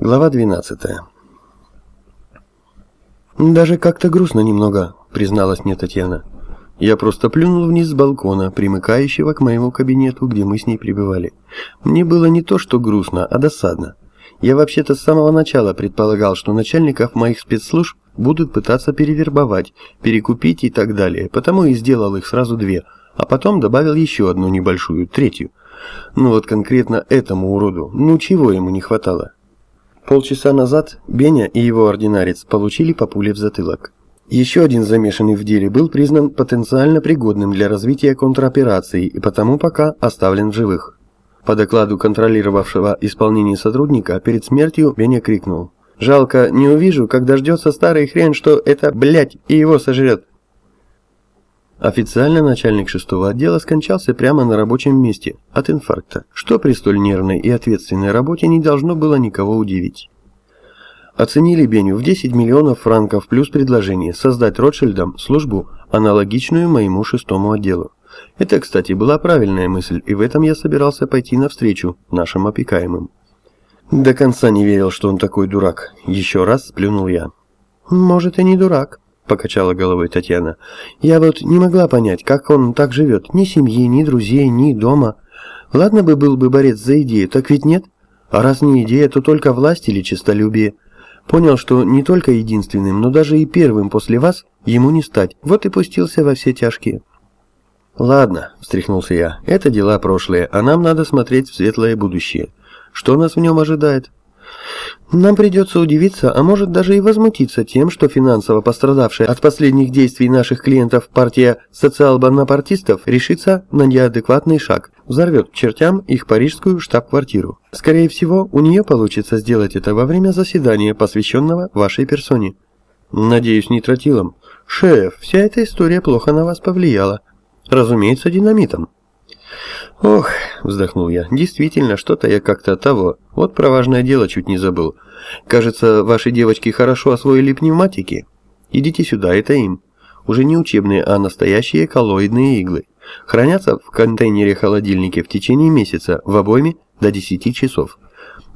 Глава 12 «Даже как-то грустно немного», — призналась мне Татьяна. Я просто плюнул вниз с балкона, примыкающего к моему кабинету, где мы с ней пребывали. Мне было не то, что грустно, а досадно. Я вообще-то с самого начала предполагал, что начальников моих спецслужб будут пытаться перевербовать, перекупить и так далее, потому и сделал их сразу две, а потом добавил еще одну небольшую, третью. Ну вот конкретно этому уроду, ну чего ему не хватало? Полчаса назад Беня и его ординарец получили по пуле в затылок. Еще один замешанный в деле был признан потенциально пригодным для развития контроперации и потому пока оставлен в живых. По докладу контролировавшего исполнение сотрудника, перед смертью Беня крикнул. «Жалко, не увижу, как дождется старый хрен, что это, блядь, и его сожрет!» Официально начальник шестого отдела скончался прямо на рабочем месте от инфаркта, что при столь нервной и ответственной работе не должно было никого удивить. Оценили Беню в 10 миллионов франков плюс предложение создать Ротшильдам службу, аналогичную моему шестому отделу. Это, кстати, была правильная мысль, и в этом я собирался пойти навстречу нашим опекаемым. До конца не верил, что он такой дурак. Еще раз сплюнул я. «Может, и не дурак», — покачала головой Татьяна. «Я вот не могла понять, как он так живет. Ни семьи, ни друзей, ни дома. Ладно бы был бы борец за идею, так ведь нет? А раз не идея, то только власть или честолюбие. Понял, что не только единственным, но даже и первым после вас ему не стать. Вот и пустился во все тяжкие». «Ладно», — встряхнулся я, — «это дела прошлые, а нам надо смотреть в светлое будущее. Что нас в нем ожидает?» Нам придется удивиться, а может даже и возмутиться тем, что финансово пострадавшая от последних действий наших клиентов партия социал-бонапартистов решится на неадекватный шаг, взорвет к чертям их парижскую штаб-квартиру. Скорее всего, у нее получится сделать это во время заседания, посвященного вашей персоне. Надеюсь, не тротилом. Шеф, вся эта история плохо на вас повлияла. Разумеется, динамитом. «Ох», — вздохнул я, — «действительно, что-то я как-то того. Вот про важное дело чуть не забыл. Кажется, ваши девочки хорошо освоили пневматики. Идите сюда, это им. Уже не учебные, а настоящие коллоидные иглы. Хранятся в контейнере-холодильнике в течение месяца, в обойме до 10 часов.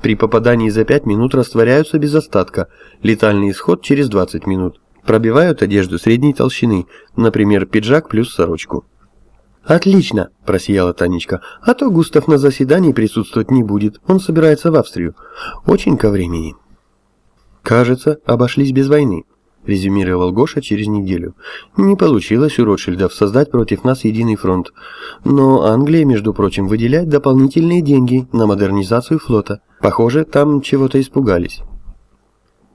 При попадании за 5 минут растворяются без остатка, летальный исход через 20 минут. Пробивают одежду средней толщины, например, пиджак плюс сорочку. «Отлично!» – просияла Танечка. «А то Густав на заседании присутствовать не будет. Он собирается в Австрию. Очень ко времени». «Кажется, обошлись без войны», – резюмировал Гоша через неделю. «Не получилось у Ротшильдов создать против нас единый фронт. Но Англия, между прочим, выделяет дополнительные деньги на модернизацию флота. Похоже, там чего-то испугались».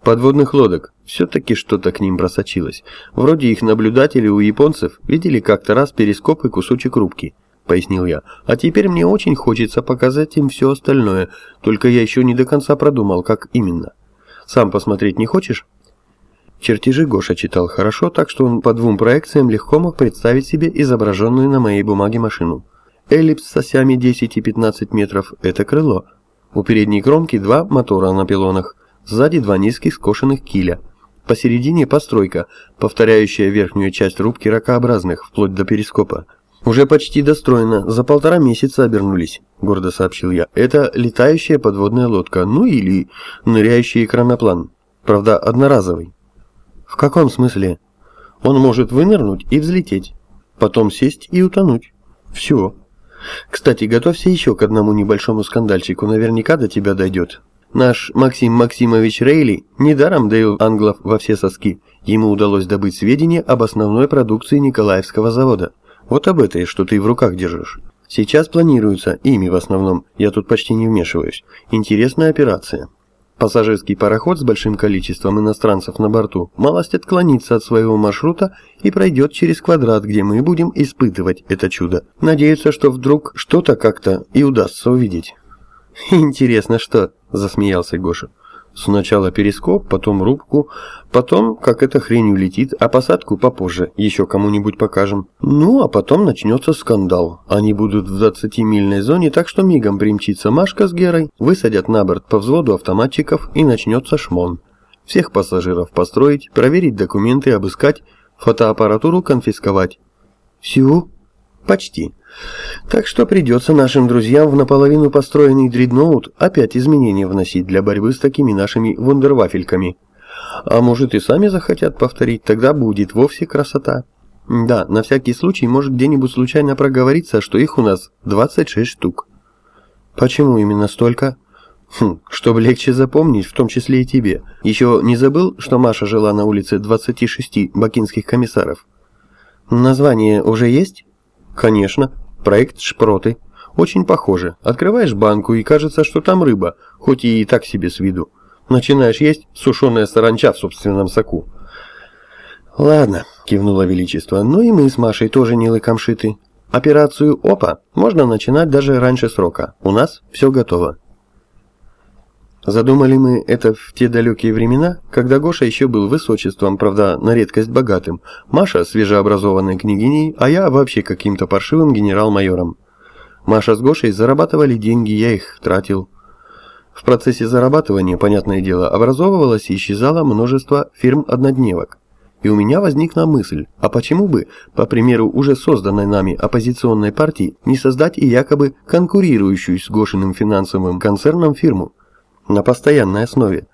Подводных лодок. Все-таки что-то к ним просочилось. Вроде их наблюдатели у японцев видели как-то раз перископ и кусочек рубки, пояснил я. А теперь мне очень хочется показать им все остальное, только я еще не до конца продумал, как именно. Сам посмотреть не хочешь? Чертежи Гоша читал хорошо, так что он по двум проекциям легко мог представить себе изображенную на моей бумаге машину. Эллипс с осями 10 и 15 метров – это крыло. У передней кромки два мотора на пилонах – Сзади два низких скошенных киля. Посередине постройка, повторяющая верхнюю часть рубки ракообразных, вплоть до перископа. «Уже почти достроено, за полтора месяца обернулись», — гордо сообщил я. «Это летающая подводная лодка, ну или ныряющий экраноплан. Правда, одноразовый». «В каком смысле?» «Он может вынырнуть и взлететь, потом сесть и утонуть. Все. Кстати, готовься еще к одному небольшому скандальчику, наверняка до тебя дойдет». Наш Максим Максимович Рейли недаром доил англов во все соски. Ему удалось добыть сведения об основной продукции Николаевского завода. Вот об этой, что ты в руках держишь. Сейчас планируется, ими в основном, я тут почти не вмешиваюсь. Интересная операция. Пассажирский пароход с большим количеством иностранцев на борту малость отклонится от своего маршрута и пройдет через квадрат, где мы будем испытывать это чудо. Надеются, что вдруг что-то как-то и удастся увидеть. Интересно, что? засмеялся Гоша. Сначала перископ, потом рубку, потом, как эта хрень улетит, а посадку попозже, еще кому-нибудь покажем. Ну, а потом начнется скандал. Они будут в 20-мильной зоне, так что мигом примчится Машка с Герой, высадят на борт по взводу автоматчиков и начнется шмон. Всех пассажиров построить, проверить документы, обыскать, фотоаппаратуру конфисковать. Всю? Почти. Так что придется нашим друзьям в наполовину построенный дредноут опять изменения вносить для борьбы с такими нашими вундервафельками. А может и сами захотят повторить, тогда будет вовсе красота. Да, на всякий случай может где-нибудь случайно проговориться, что их у нас 26 штук. Почему именно столько? Хм, чтобы легче запомнить, в том числе и тебе. Еще не забыл, что Маша жила на улице 26 бакинских комиссаров? Название уже есть? Конечно. Проект «Шпроты». Очень похоже. Открываешь банку и кажется, что там рыба, хоть и так себе с виду. Начинаешь есть сушеная саранча в собственном соку. «Ладно», — кивнуло Величество, — «ну и мы с Машей тоже не лыкомшиты. Операцию ОПА можно начинать даже раньше срока. У нас все готово». Задумали мы это в те далекие времена, когда Гоша еще был высочеством, правда, на редкость богатым, Маша свежеобразованной княгиней, а я вообще каким-то паршивым генерал-майором. Маша с Гошей зарабатывали деньги, я их тратил. В процессе зарабатывания, понятное дело, образовывалось и исчезало множество фирм-однодневок. И у меня возникла мысль, а почему бы, по примеру уже созданной нами оппозиционной партии, не создать и якобы конкурирующую с Гошиным финансовым концерном фирму? На постоянной основе.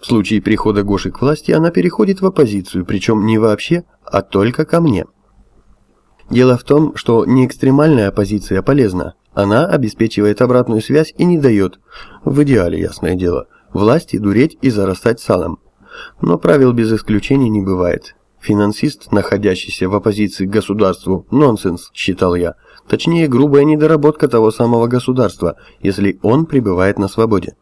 В случае прихода Гоши к власти она переходит в оппозицию, причем не вообще, а только ко мне. Дело в том, что не экстремальная оппозиция полезна. Она обеспечивает обратную связь и не дает, в идеале ясное дело, власти дуреть и зарастать салом. Но правил без исключений не бывает. Финансист, находящийся в оппозиции к государству, нонсенс, считал я. Точнее, грубая недоработка того самого государства, если он пребывает на свободе.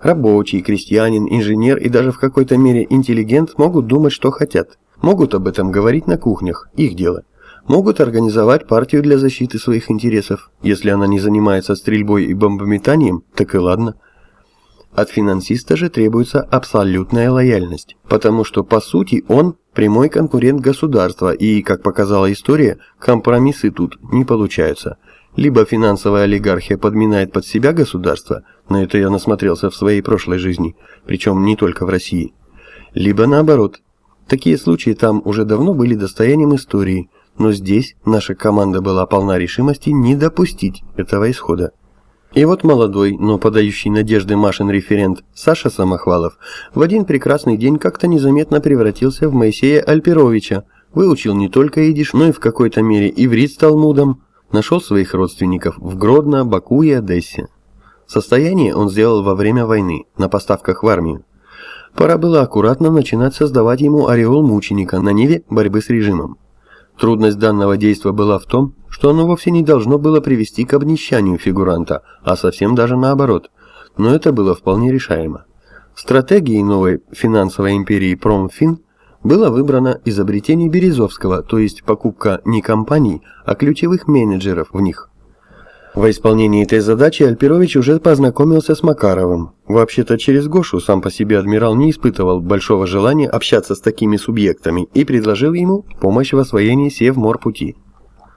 Рабочий, крестьянин, инженер и даже в какой-то мере интеллигент могут думать, что хотят. Могут об этом говорить на кухнях, их дело. Могут организовать партию для защиты своих интересов. Если она не занимается стрельбой и бомбометанием, так и ладно. От финансиста же требуется абсолютная лояльность, потому что по сути он прямой конкурент государства и, как показала история, компромиссы тут не получаются. Либо финансовая олигархия подминает под себя государство, на это я насмотрелся в своей прошлой жизни, причем не только в России, либо наоборот. Такие случаи там уже давно были достоянием истории, но здесь наша команда была полна решимости не допустить этого исхода. И вот молодой, но подающий надежды Машин референт Саша Самохвалов в один прекрасный день как-то незаметно превратился в Моисея Альперовича, выучил не только идиш, но и в какой-то мере иврит с Талмудом, нашел своих родственников в Гродно, Баку и Одессе. Состояние он сделал во время войны, на поставках в армию. Пора было аккуратно начинать создавать ему ореол мученика на ниве борьбы с режимом. Трудность данного действия была в том, что оно вовсе не должно было привести к обнищанию фигуранта, а совсем даже наоборот. Но это было вполне решаемо. Стратегией новой финансовой империи Промфин было выбрано изобретение Березовского, то есть покупка не компаний, а ключевых менеджеров в них. Во исполнении этой задачи Альперович уже познакомился с Макаровым. Вообще-то через Гошу сам по себе адмирал не испытывал большого желания общаться с такими субъектами и предложил ему помощь в освоении Севморпути.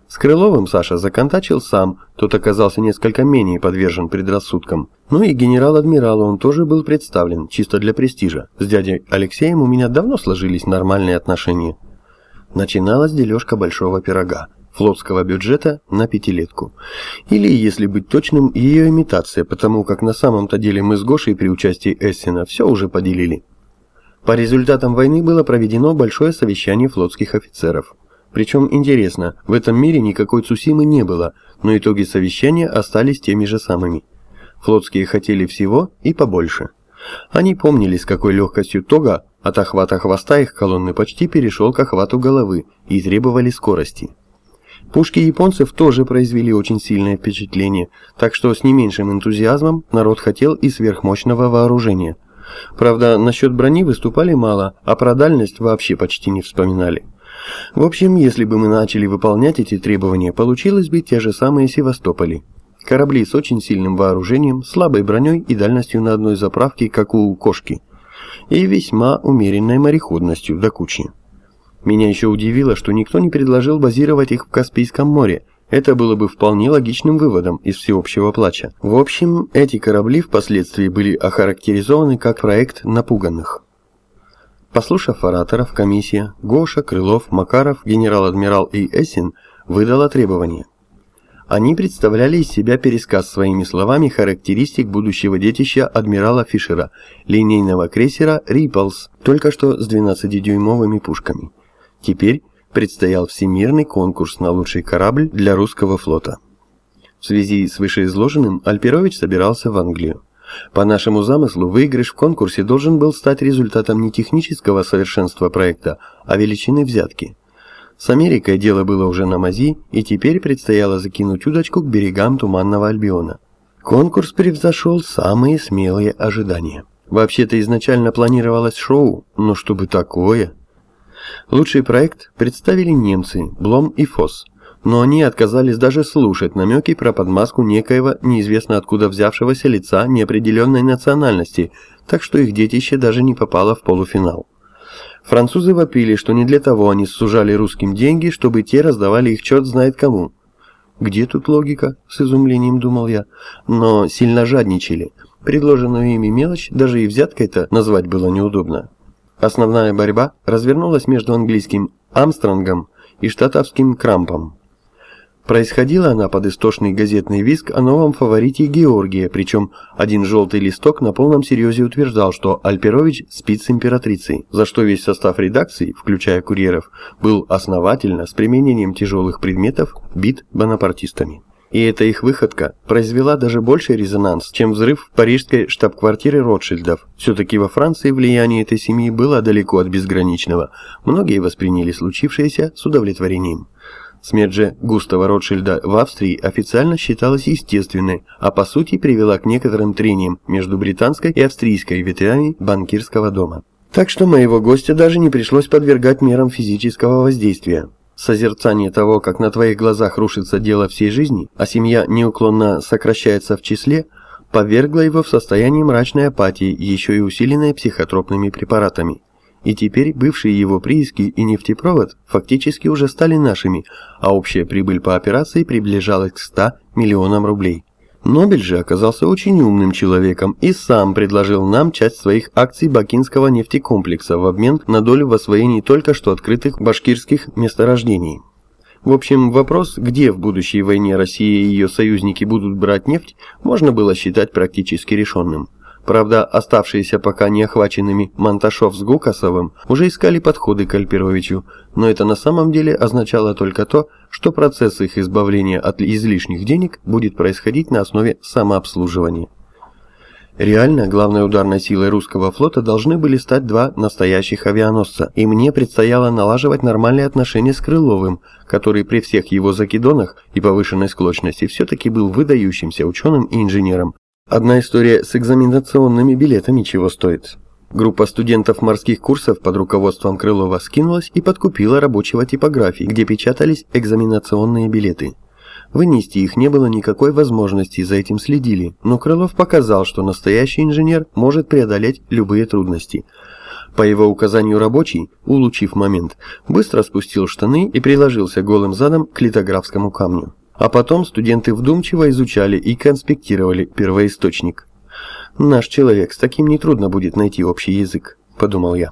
С Крыловым Саша законтачил сам, тот оказался несколько менее подвержен предрассудкам. Ну и генерал-адмиралу он тоже был представлен, чисто для престижа. С дядей Алексеем у меня давно сложились нормальные отношения. Начиналась дележка большого пирога, флотского бюджета на пятилетку. Или, если быть точным, ее имитация, потому как на самом-то деле мы с Гошей при участии Эссена все уже поделили. По результатам войны было проведено большое совещание флотских офицеров. Причем интересно, в этом мире никакой Цусимы не было, но итоги совещания остались теми же самыми. Флотские хотели всего и побольше. Они помнили, с какой легкостью Тога от охвата хвоста их колонны почти перешел к охвату головы и требовали скорости. Пушки японцев тоже произвели очень сильное впечатление, так что с не меньшим энтузиазмом народ хотел и сверхмощного вооружения. Правда, насчет брони выступали мало, а про дальность вообще почти не вспоминали. В общем, если бы мы начали выполнять эти требования, получилось бы те же самые Севастополи. Корабли с очень сильным вооружением, слабой броней и дальностью на одной заправке, как у кошки. И весьма умеренной мореходностью до кучи. Меня еще удивило, что никто не предложил базировать их в Каспийском море. Это было бы вполне логичным выводом из всеобщего плача. В общем, эти корабли впоследствии были охарактеризованы как проект напуганных. Послушав ораторов, комиссия, Гоша, Крылов, Макаров, генерал-адмирал и Эссин выдала требования. Они представляли из себя пересказ своими словами характеристик будущего детища адмирала Фишера, линейного крейсера «Риплс», только что с 12-дюймовыми пушками. Теперь предстоял всемирный конкурс на лучший корабль для русского флота. В связи с вышеизложенным Альперович собирался в Англию. По нашему замыслу, выигрыш в конкурсе должен был стать результатом не технического совершенства проекта, а величины взятки. С Америкой дело было уже на мази, и теперь предстояло закинуть удочку к берегам Туманного Альбиона. Конкурс превзошел самые смелые ожидания. Вообще-то изначально планировалось шоу, но чтобы такое... Лучший проект представили немцы, Блом и Фосс, но они отказались даже слушать намеки про подмазку некоего неизвестно откуда взявшегося лица неопределенной национальности, так что их детище даже не попало в полуфинал. Французы вопили, что не для того они сужали русским деньги, чтобы те раздавали их черт знает кому. Где тут логика, с изумлением думал я, но сильно жадничали. Предложенную ими мелочь даже и взяткой-то назвать было неудобно. Основная борьба развернулась между английским «Амстронгом» и штатовским «Крампом». Происходила она под истошный газетный виск о новом фаворите Георгия, причем один желтый листок на полном серьезе утверждал, что Альперович спит с императрицей, за что весь состав редакции, включая курьеров, был основательно, с применением тяжелых предметов, бит бонапартистами. И эта их выходка произвела даже больший резонанс, чем взрыв парижской штаб-квартиры Ротшильдов. Все-таки во Франции влияние этой семьи было далеко от безграничного. Многие восприняли случившееся с удовлетворением. Смерть же Густава Ротшильда в Австрии официально считалась естественной, а по сути привела к некоторым трениям между британской и австрийской ветвями банкирского дома. Так что моего гостя даже не пришлось подвергать мерам физического воздействия. Созерцание того, как на твоих глазах рушится дело всей жизни, а семья неуклонно сокращается в числе, повергло его в состояние мрачной апатии, еще и усиленной психотропными препаратами. И теперь бывшие его прииски и нефтепровод фактически уже стали нашими, а общая прибыль по операции приближалась к 100 миллионам рублей. Нобель же оказался очень умным человеком и сам предложил нам часть своих акций Бакинского нефтекомплекса в обмен на долю в освоении только что открытых башкирских месторождений. В общем, вопрос, где в будущей войне Россия и ее союзники будут брать нефть, можно было считать практически решенным. Правда, оставшиеся пока не охваченными Монташов с Гукасовым уже искали подходы к Альперовичу, но это на самом деле означало только то, что процесс их избавления от излишних денег будет происходить на основе самообслуживания. Реально, главной ударной силой русского флота должны были стать два настоящих авианосца, и мне предстояло налаживать нормальные отношения с Крыловым, который при всех его закидонах и повышенной склочности все-таки был выдающимся ученым и инженером, Одна история с экзаменационными билетами чего стоит. Группа студентов морских курсов под руководством Крылова скинулась и подкупила рабочего типографии, где печатались экзаменационные билеты. Вынести их не было никакой возможности, за этим следили, но Крылов показал, что настоящий инженер может преодолеть любые трудности. По его указанию рабочий, улучив момент, быстро спустил штаны и приложился голым задом к литографскому камню. А потом студенты вдумчиво изучали и конспектировали первоисточник. «Наш человек, с таким нетрудно будет найти общий язык», – подумал я.